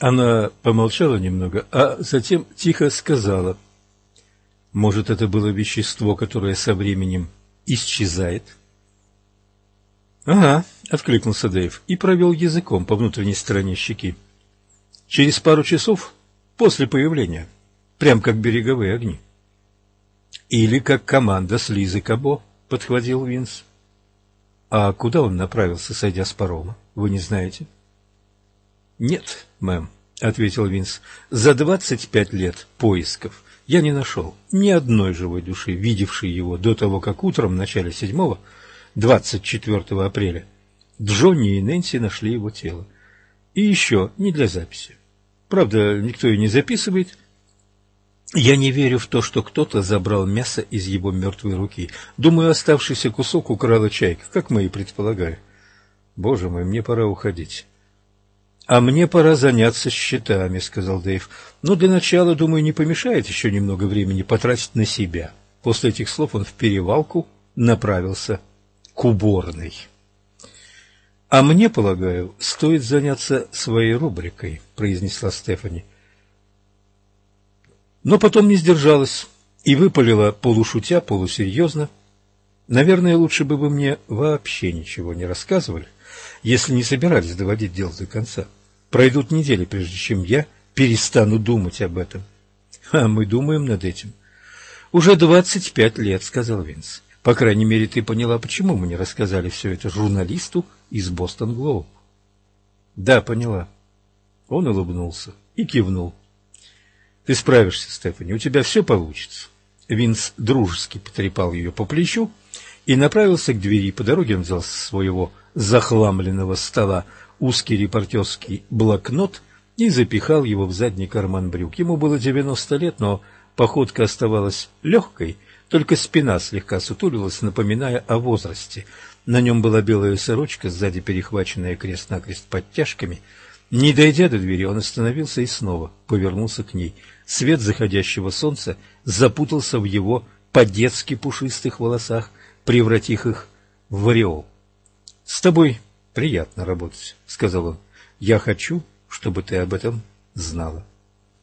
Она помолчала немного, а затем тихо сказала. Может, это было вещество, которое со временем исчезает? Ага, откликнулся Дэйв и провел языком по внутренней стороне щеки. Через пару часов после появления, прям как береговые огни. Или как команда с Лизой Кабо, подхватил Винс. А куда он направился, сойдя с парома, вы не знаете? Нет, мэм, ответил Винс. За двадцать пять лет поисков я не нашел ни одной живой души, видевшей его до того, как утром в начале седьмого, 24 апреля, Джонни и Нэнси нашли его тело. И еще не для записи. Правда, никто и не записывает. Я не верю в то, что кто-то забрал мясо из его мертвой руки. Думаю, оставшийся кусок украла чайка, как мы и предполагали. Боже мой, мне пора уходить. «А мне пора заняться счетами», — сказал Дэйв. «Но для начала, думаю, не помешает еще немного времени потратить на себя». После этих слов он в перевалку направился к уборной. «А мне, полагаю, стоит заняться своей рубрикой», — произнесла Стефани. Но потом не сдержалась и выпалила полушутя, полусерьезно. «Наверное, лучше бы вы мне вообще ничего не рассказывали, если не собирались доводить дело до конца». Пройдут недели, прежде чем я перестану думать об этом. А мы думаем над этим. Уже двадцать пять лет, сказал Винс. По крайней мере, ты поняла, почему мы не рассказали все это журналисту из Бостон Глоуб. Да, поняла. Он улыбнулся и кивнул. Ты справишься, Стефани, у тебя все получится. Винс дружески потрепал ее по плечу и направился к двери. По дороге он взял со своего захламленного стола узкий репортерский блокнот и запихал его в задний карман брюк. Ему было девяносто лет, но походка оставалась легкой, только спина слегка сутулилась, напоминая о возрасте. На нем была белая сорочка, сзади перехваченная крест-накрест подтяжками. Не дойдя до двери, он остановился и снова повернулся к ней. Свет заходящего солнца запутался в его по-детски пушистых волосах, превратив их в ореол. — С тобой приятно работать, — сказал он. — Я хочу, чтобы ты об этом знала.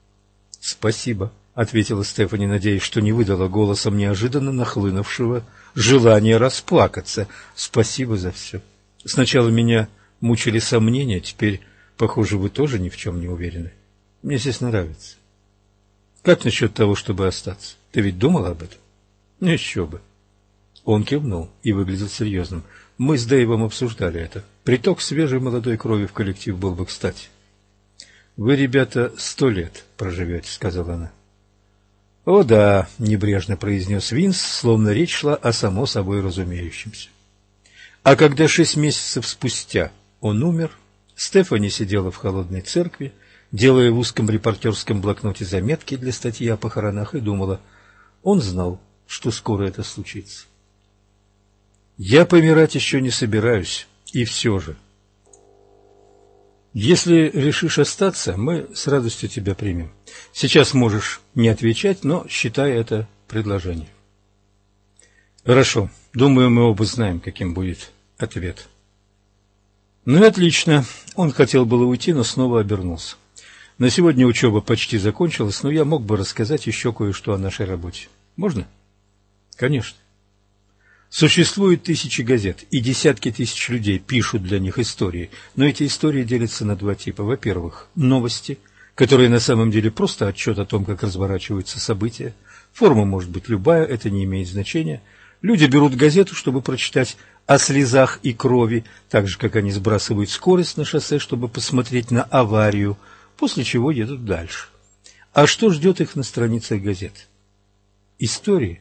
— Спасибо, — ответила Стефани, надеясь, что не выдала голосом неожиданно нахлынувшего желания расплакаться. — Спасибо за все. Сначала меня мучили сомнения, теперь, похоже, вы тоже ни в чем не уверены. Мне здесь нравится. Как насчет того, чтобы остаться? Ты ведь думал об этом? Еще бы. Он кивнул и выглядел серьезным. Мы с Дэйвом обсуждали это. Приток свежей молодой крови в коллектив был бы кстати. «Вы, ребята, сто лет проживете», — сказала она. «О да», — небрежно произнес Винс, словно речь шла о само собой разумеющемся. А когда шесть месяцев спустя он умер, Стефани сидела в холодной церкви, делая в узком репортерском блокноте заметки для статьи о похоронах, и думала, он знал, что скоро это случится. Я помирать еще не собираюсь, и все же. Если решишь остаться, мы с радостью тебя примем. Сейчас можешь не отвечать, но считай это предложение. Хорошо. Думаю, мы оба знаем, каким будет ответ. Ну и отлично. Он хотел было уйти, но снова обернулся. На сегодня учеба почти закончилась, но я мог бы рассказать еще кое-что о нашей работе. Можно? Конечно. Существует тысячи газет, и десятки тысяч людей пишут для них истории, но эти истории делятся на два типа. Во-первых, новости, которые на самом деле просто отчет о том, как разворачиваются события. Форма может быть любая, это не имеет значения. Люди берут газету, чтобы прочитать о слезах и крови, так же, как они сбрасывают скорость на шоссе, чтобы посмотреть на аварию, после чего едут дальше. А что ждет их на страницах газет? Истории.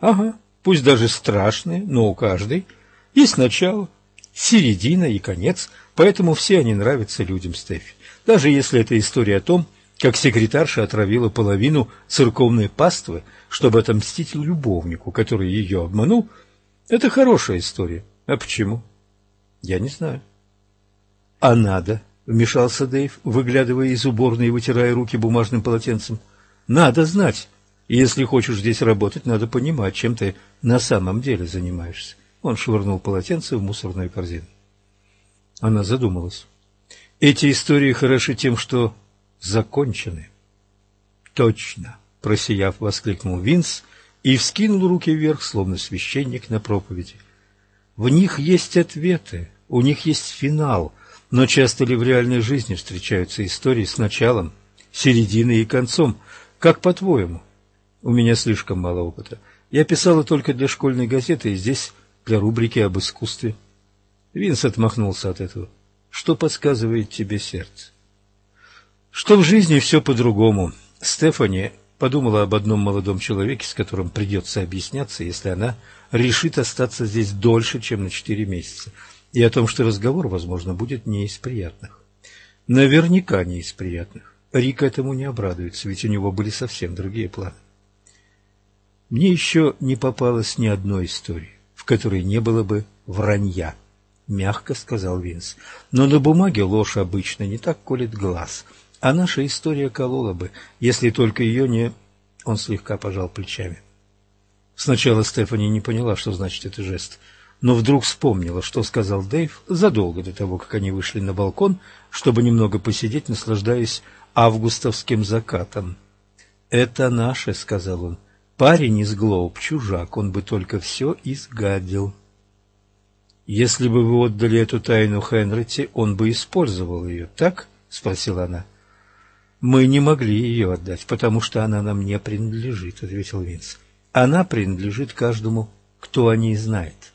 Ага пусть даже страшные, но у каждой есть начало, середина и конец, поэтому все они нравятся людям Стефи. Даже если это история о том, как секретарша отравила половину церковной паствы, чтобы отомстить любовнику, который ее обманул, это хорошая история. А почему? Я не знаю. А надо, вмешался Дэйв, выглядывая из уборной и вытирая руки бумажным полотенцем. Надо знать, и если хочешь здесь работать, надо понимать, чем ты на самом деле занимаешься. Он швырнул полотенце в мусорную корзину. Она задумалась. Эти истории хороши тем, что закончены. Точно, просияв, воскликнул Винс и вскинул руки вверх, словно священник на проповеди. В них есть ответы, у них есть финал, но часто ли в реальной жизни встречаются истории с началом, серединой и концом? Как по-твоему? У меня слишком мало опыта. Я писала только для школьной газеты и здесь для рубрики об искусстве. Винс отмахнулся от этого. Что подсказывает тебе сердце? Что в жизни все по-другому. Стефани подумала об одном молодом человеке, с которым придется объясняться, если она решит остаться здесь дольше, чем на четыре месяца, и о том, что разговор, возможно, будет не из приятных. Наверняка не из приятных. Рик этому не обрадуется, ведь у него были совсем другие планы. Мне еще не попалось ни одной истории, в которой не было бы вранья. — мягко сказал Винс. «Но на бумаге ложь обычно не так колет глаз, а наша история колола бы, если только ее не...» Он слегка пожал плечами. Сначала Стефани не поняла, что значит этот жест, но вдруг вспомнила, что сказал Дэйв задолго до того, как они вышли на балкон, чтобы немного посидеть, наслаждаясь августовским закатом. «Это наше», — сказал он. «Парень из Глоуб, чужак, он бы только все изгадил». «Если бы вы отдали эту тайну Хенрити, он бы использовал ее, так?» — спросила она. «Мы не могли ее отдать, потому что она нам не принадлежит», — ответил Винс. «Она принадлежит каждому, кто о ней знает».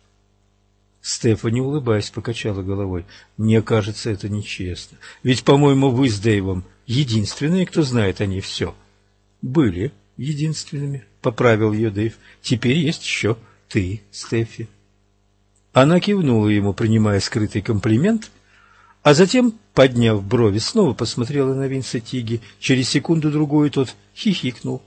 Стефани, улыбаясь, покачала головой. «Мне кажется, это нечестно. Ведь, по-моему, вы с Дэйвом единственные, кто знает о ней все». «Были единственными», — поправил ее Дэйв. «Теперь есть еще ты, Стефи». Она кивнула ему, принимая скрытый комплимент, а затем, подняв брови, снова посмотрела на Винса Тиги. Через секунду-другую тот хихикнул.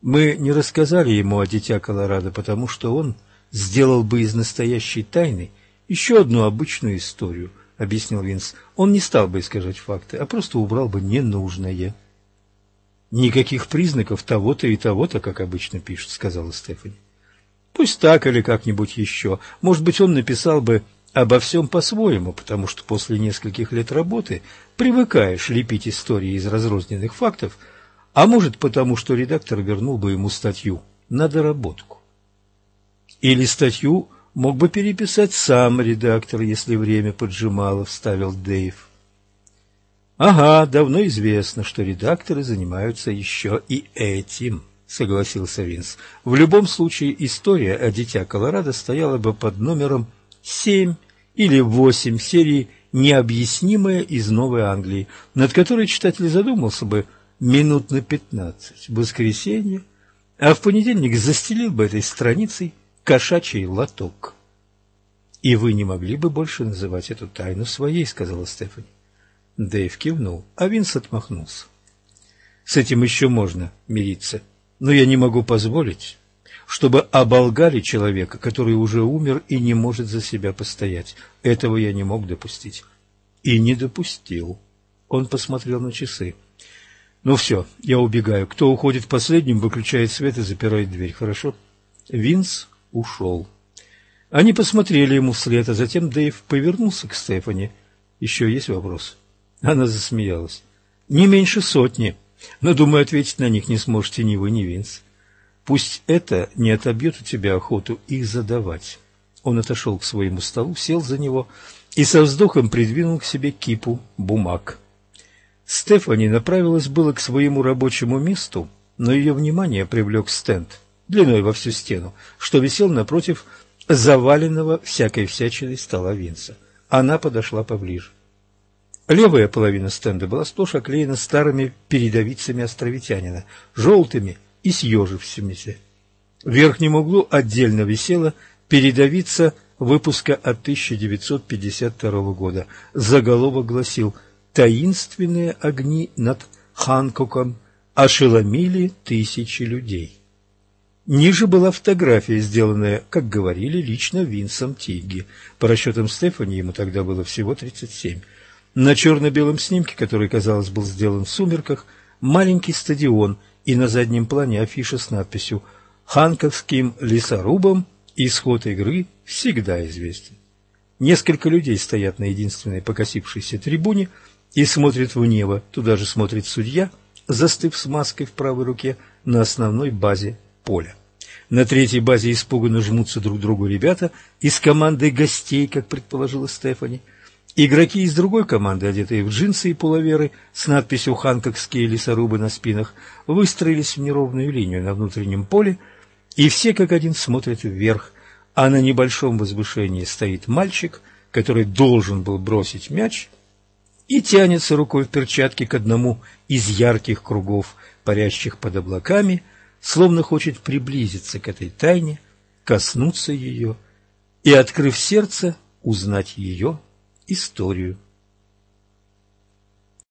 Мы не рассказали ему о дитя Колорадо, потому что он сделал бы из настоящей тайны еще одну обычную историю, — объяснил Винс. Он не стал бы искажать факты, а просто убрал бы ненужное. — Никаких признаков того-то и того-то, как обычно пишут, — сказала Стефани. Пусть так или как-нибудь еще. Может быть, он написал бы обо всем по-своему, потому что после нескольких лет работы привыкаешь лепить истории из разрозненных фактов, а может потому, что редактор вернул бы ему статью на доработку. Или статью мог бы переписать сам редактор, если время поджимало, вставил Дэйв. Ага, давно известно, что редакторы занимаются еще и этим. — согласился Винс. «В любом случае история о Дитя Колорадо стояла бы под номером семь или восемь серии «Необъяснимая из Новой Англии», над которой читатель задумался бы минут на пятнадцать в воскресенье, а в понедельник застелил бы этой страницей кошачий лоток. «И вы не могли бы больше называть эту тайну своей», — сказала Стефани. Дэйв кивнул, а Винс отмахнулся. «С этим еще можно мириться» но я не могу позволить, чтобы оболгали человека, который уже умер и не может за себя постоять. Этого я не мог допустить. И не допустил. Он посмотрел на часы. Ну все, я убегаю. Кто уходит последним, выключает свет и запирает дверь, хорошо? Винс ушел. Они посмотрели ему вслед, а затем Дэйв повернулся к Стефани. Еще есть вопрос? Она засмеялась. Не меньше сотни. Но, думаю, ответить на них не сможете ни вы, ни Винс. Пусть это не отобьет у тебя охоту их задавать. Он отошел к своему столу, сел за него и со вздохом придвинул к себе кипу бумаг. Стефани направилась было к своему рабочему месту, но ее внимание привлек стенд длиной во всю стену, что висел напротив заваленного всякой всячиной стола Винса. Она подошла поближе. Левая половина стенда была сплошь оклеена старыми передовицами островитянина, желтыми и съежившимися. В верхнем углу отдельно висела передовица выпуска от 1952 года. Заголовок гласил «Таинственные огни над Ханкоком ошеломили тысячи людей». Ниже была фотография, сделанная, как говорили, лично Винсом Тигги. По расчетам Стефани ему тогда было всего 37. На черно-белом снимке, который, казалось, был сделан в сумерках, маленький стадион и на заднем плане афиша с надписью «Ханковским лесорубам исход игры всегда известен». Несколько людей стоят на единственной покосившейся трибуне и смотрят в небо. Туда же смотрит судья, застыв с маской в правой руке на основной базе поля. На третьей базе испуганно жмутся друг другу ребята из команды гостей, как предположила Стефани. Игроки из другой команды, одетые в джинсы и пуловеры с надписью «Ханкокские лесорубы» на спинах, выстроились в неровную линию на внутреннем поле, и все как один смотрят вверх, а на небольшом возвышении стоит мальчик, который должен был бросить мяч, и тянется рукой в перчатке к одному из ярких кругов, парящих под облаками, словно хочет приблизиться к этой тайне, коснуться ее и, открыв сердце, узнать ее историю.